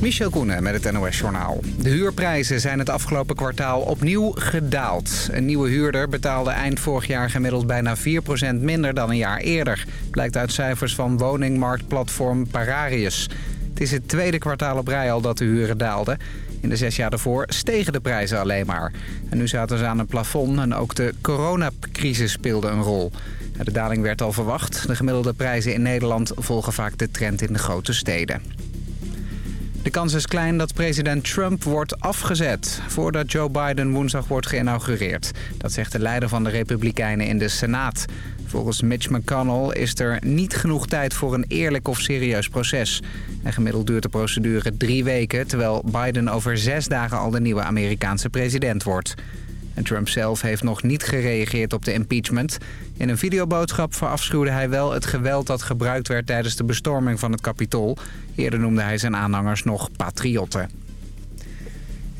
Michel Koenen met het NOS-journaal. De huurprijzen zijn het afgelopen kwartaal opnieuw gedaald. Een nieuwe huurder betaalde eind vorig jaar gemiddeld bijna 4% minder dan een jaar eerder. Blijkt uit cijfers van woningmarktplatform Pararius. Het is het tweede kwartaal op rij al dat de huren daalden. In de zes jaar daarvoor stegen de prijzen alleen maar. En nu zaten ze aan een plafond en ook de coronacrisis speelde een rol. De daling werd al verwacht. De gemiddelde prijzen in Nederland volgen vaak de trend in de grote steden. De kans is klein dat president Trump wordt afgezet... voordat Joe Biden woensdag wordt geïnaugureerd. Dat zegt de leider van de Republikeinen in de Senaat. Volgens Mitch McConnell is er niet genoeg tijd voor een eerlijk of serieus proces. En gemiddeld duurt de procedure drie weken... terwijl Biden over zes dagen al de nieuwe Amerikaanse president wordt. En Trump zelf heeft nog niet gereageerd op de impeachment. In een videoboodschap verafschuwde hij wel het geweld dat gebruikt werd tijdens de bestorming van het Capitool. Eerder noemde hij zijn aanhangers nog patriotten.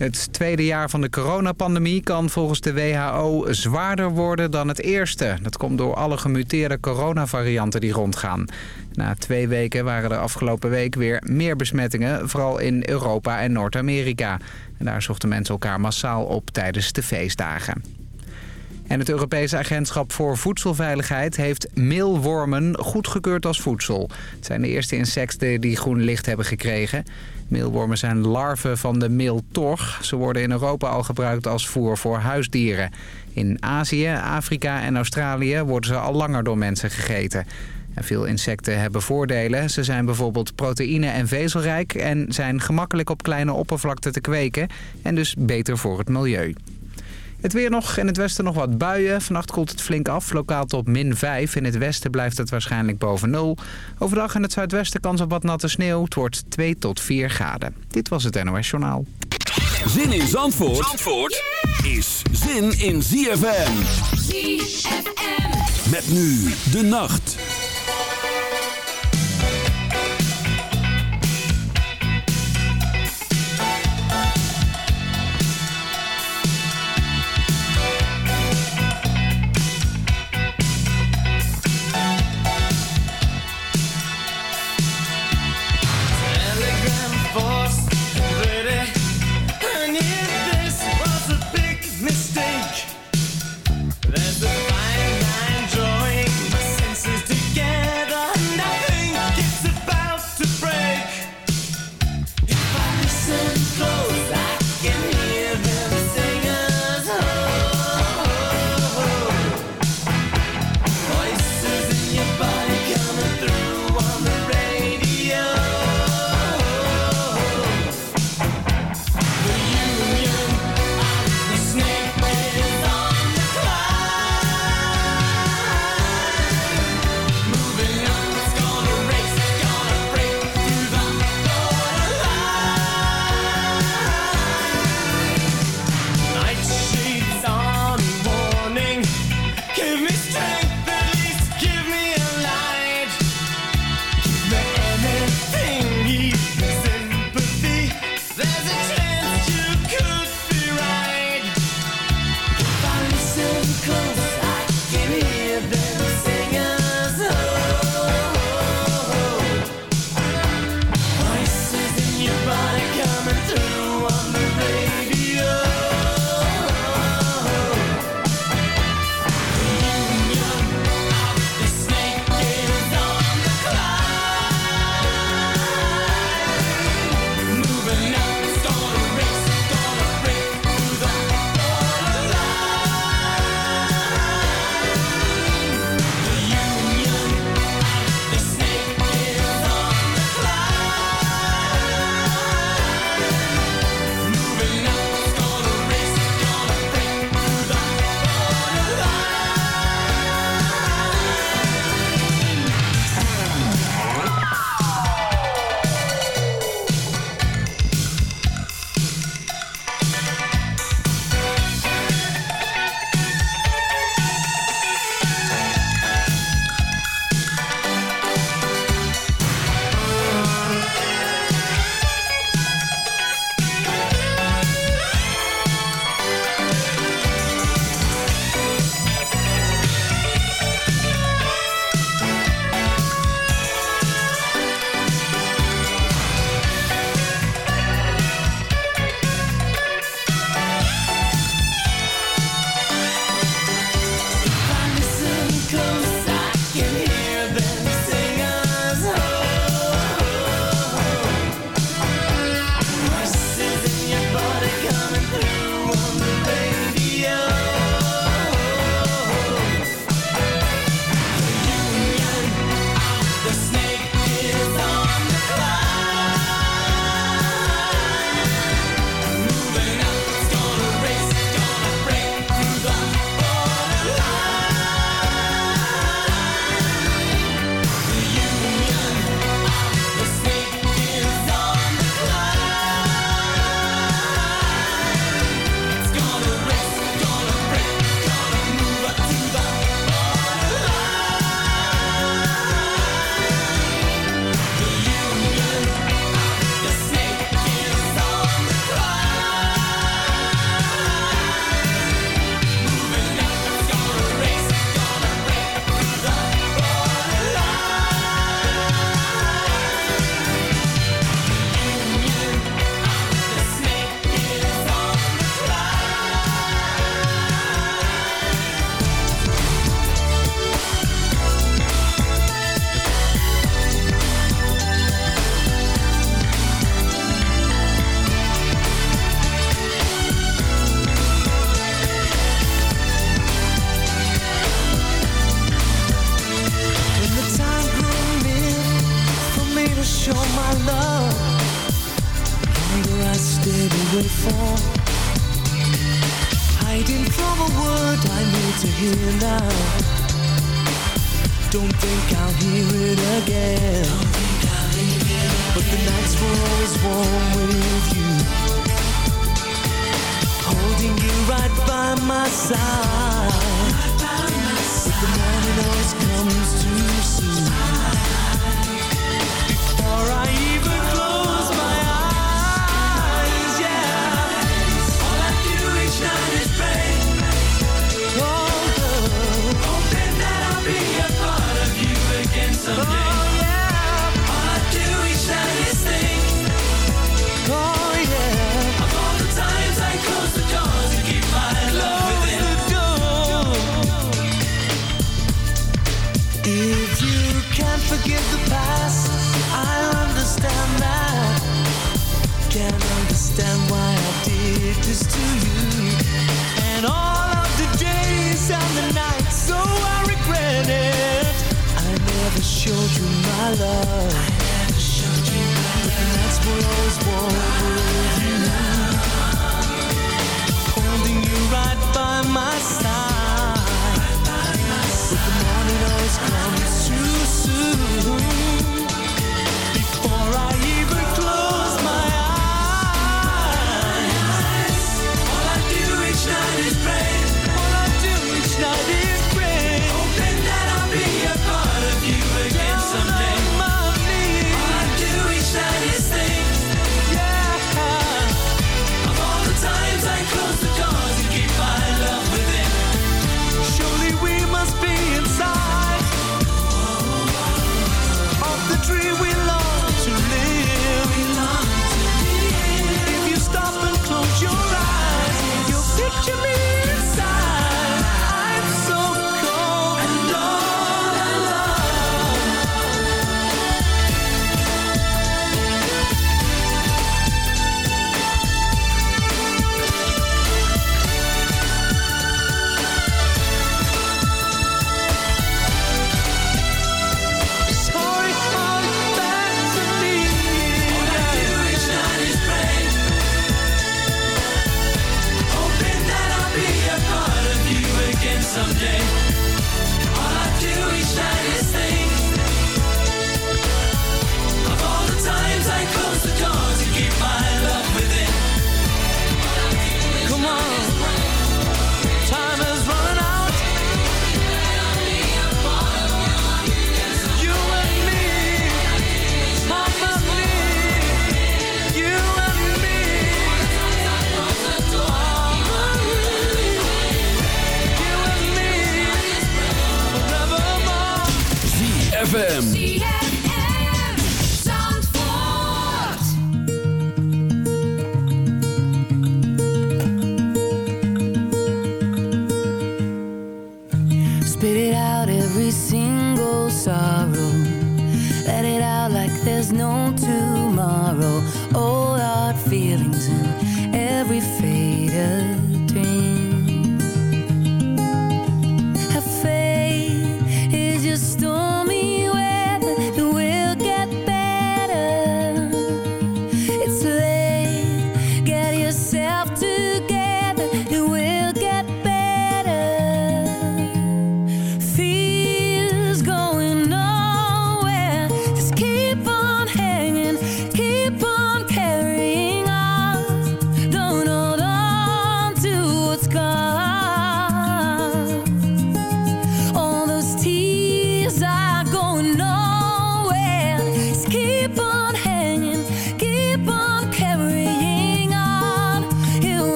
Het tweede jaar van de coronapandemie kan volgens de WHO zwaarder worden dan het eerste. Dat komt door alle gemuteerde coronavarianten die rondgaan. Na twee weken waren er afgelopen week weer meer besmettingen, vooral in Europa en Noord-Amerika. En daar zochten mensen elkaar massaal op tijdens de feestdagen. En het Europese Agentschap voor Voedselveiligheid heeft meelwormen goedgekeurd als voedsel. Het zijn de eerste insecten die groen licht hebben gekregen. Meelwormen zijn larven van de meeltorg. Ze worden in Europa al gebruikt als voer voor huisdieren. In Azië, Afrika en Australië worden ze al langer door mensen gegeten. En veel insecten hebben voordelen. Ze zijn bijvoorbeeld proteïne- en vezelrijk... en zijn gemakkelijk op kleine oppervlakte te kweken... en dus beter voor het milieu. Het weer nog. In het westen nog wat buien. Vannacht koelt het flink af. Lokaal tot min 5. In het westen blijft het waarschijnlijk boven 0. Overdag in het zuidwesten kans op wat natte sneeuw. Het wordt 2 tot 4 graden. Dit was het NOS Journaal. Zin in Zandvoort, Zandvoort is zin in ZFM. ZFM. Met nu de nacht.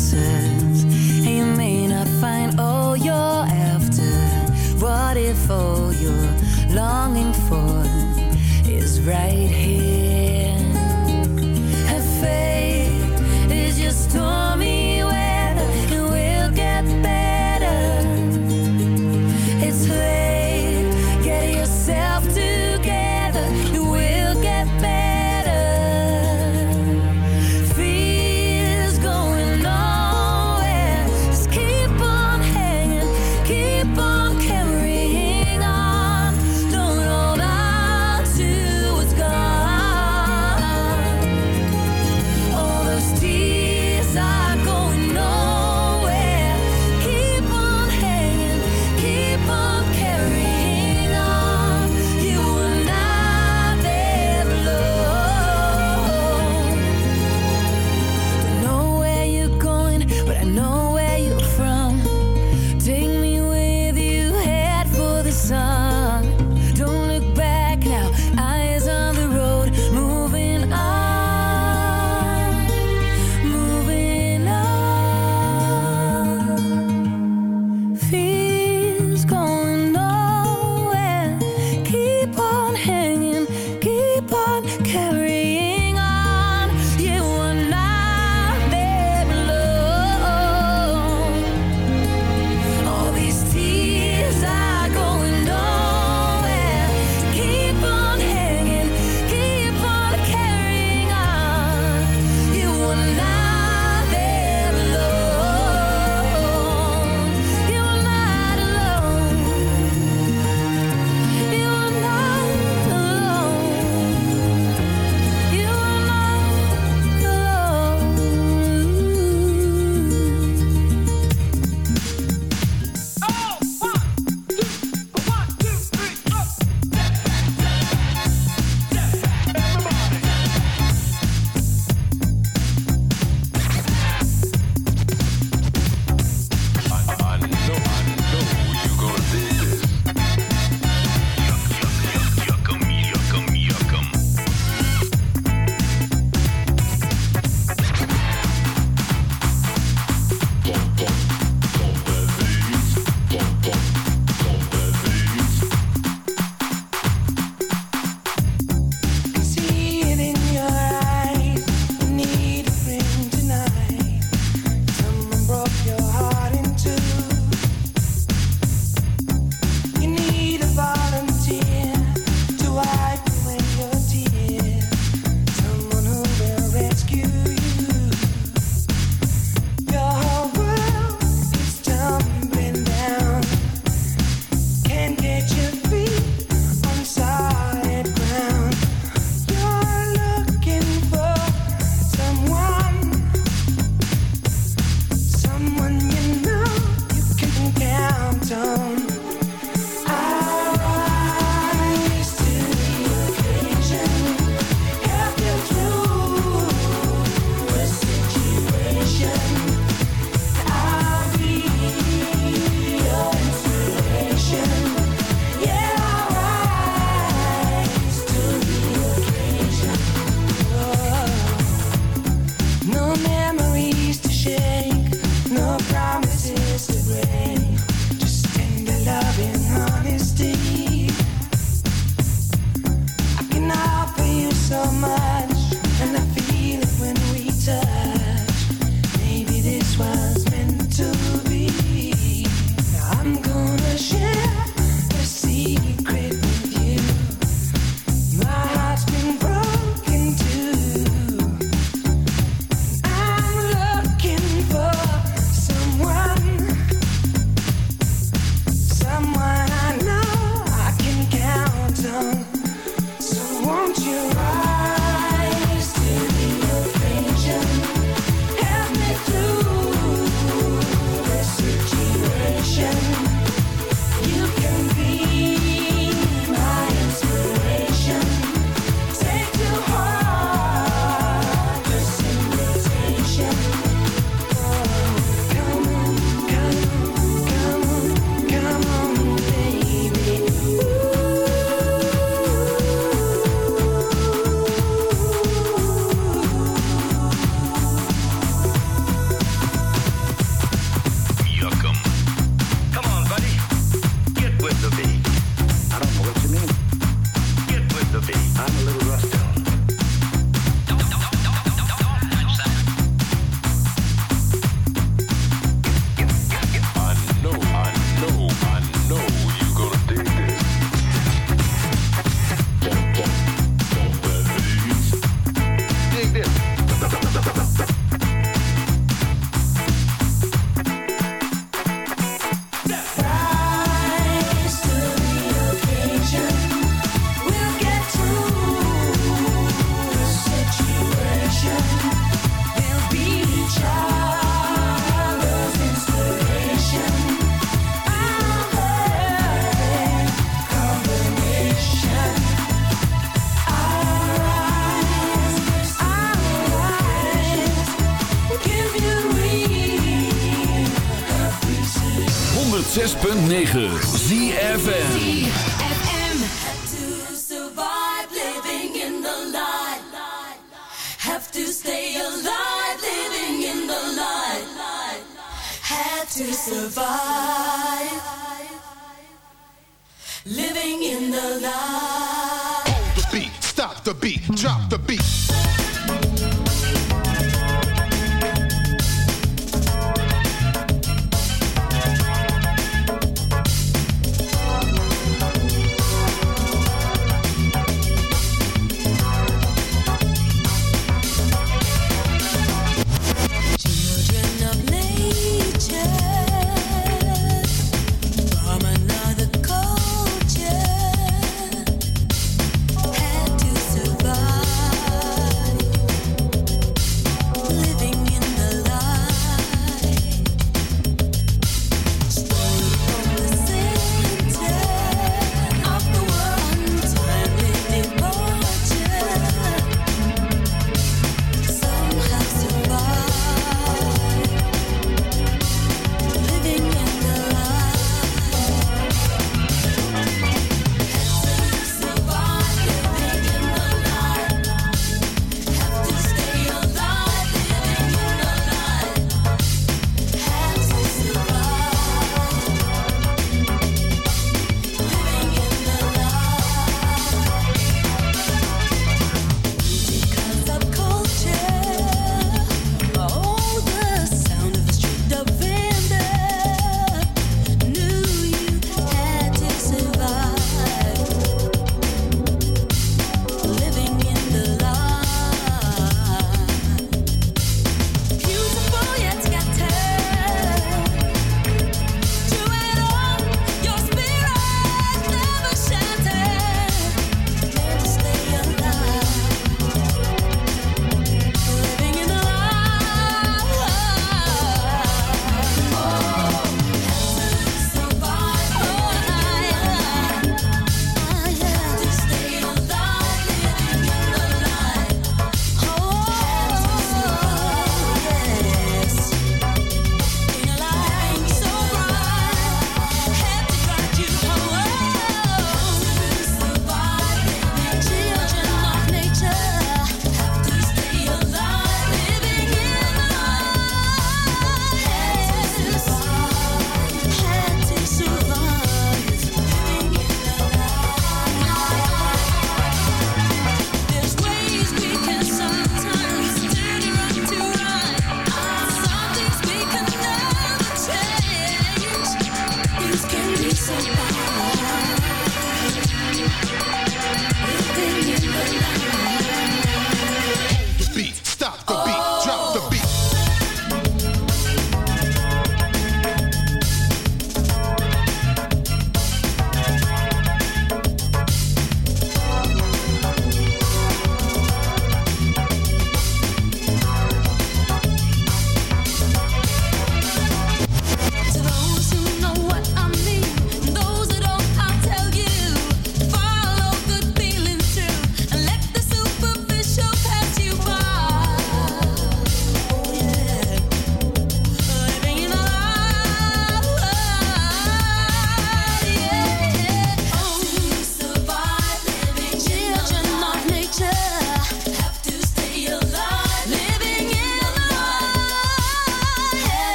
And you may not find all you're after. What if all you're longing for is right here?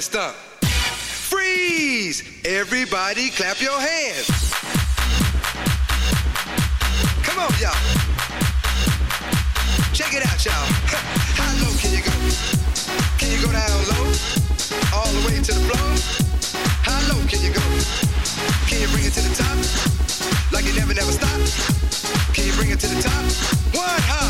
Let's stomp. Freeze! Everybody clap your hands. Come on, y'all. Check it out, y'all. How low can you go? Can you go down low? All the way to the floor? How low can you go? Can you bring it to the top? Like it never, never stop? Can you bring it to the top? One hop.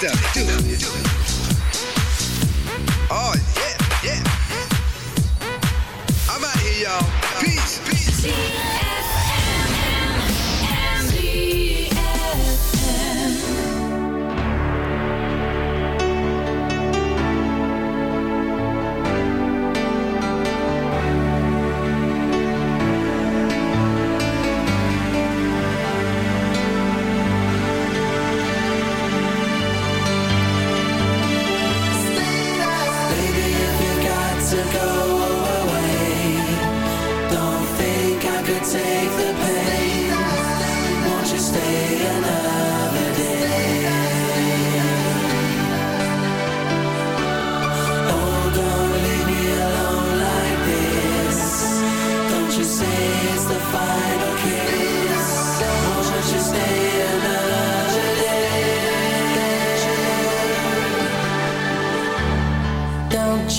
Stuff. Do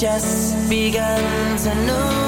just begun to know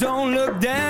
don't look down.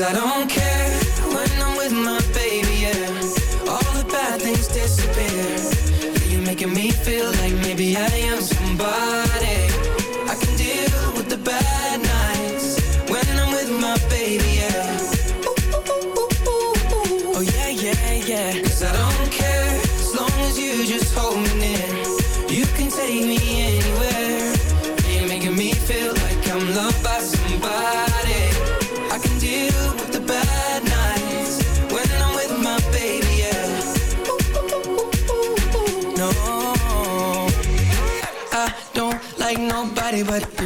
Cause I don't care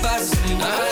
me anywhere. You're making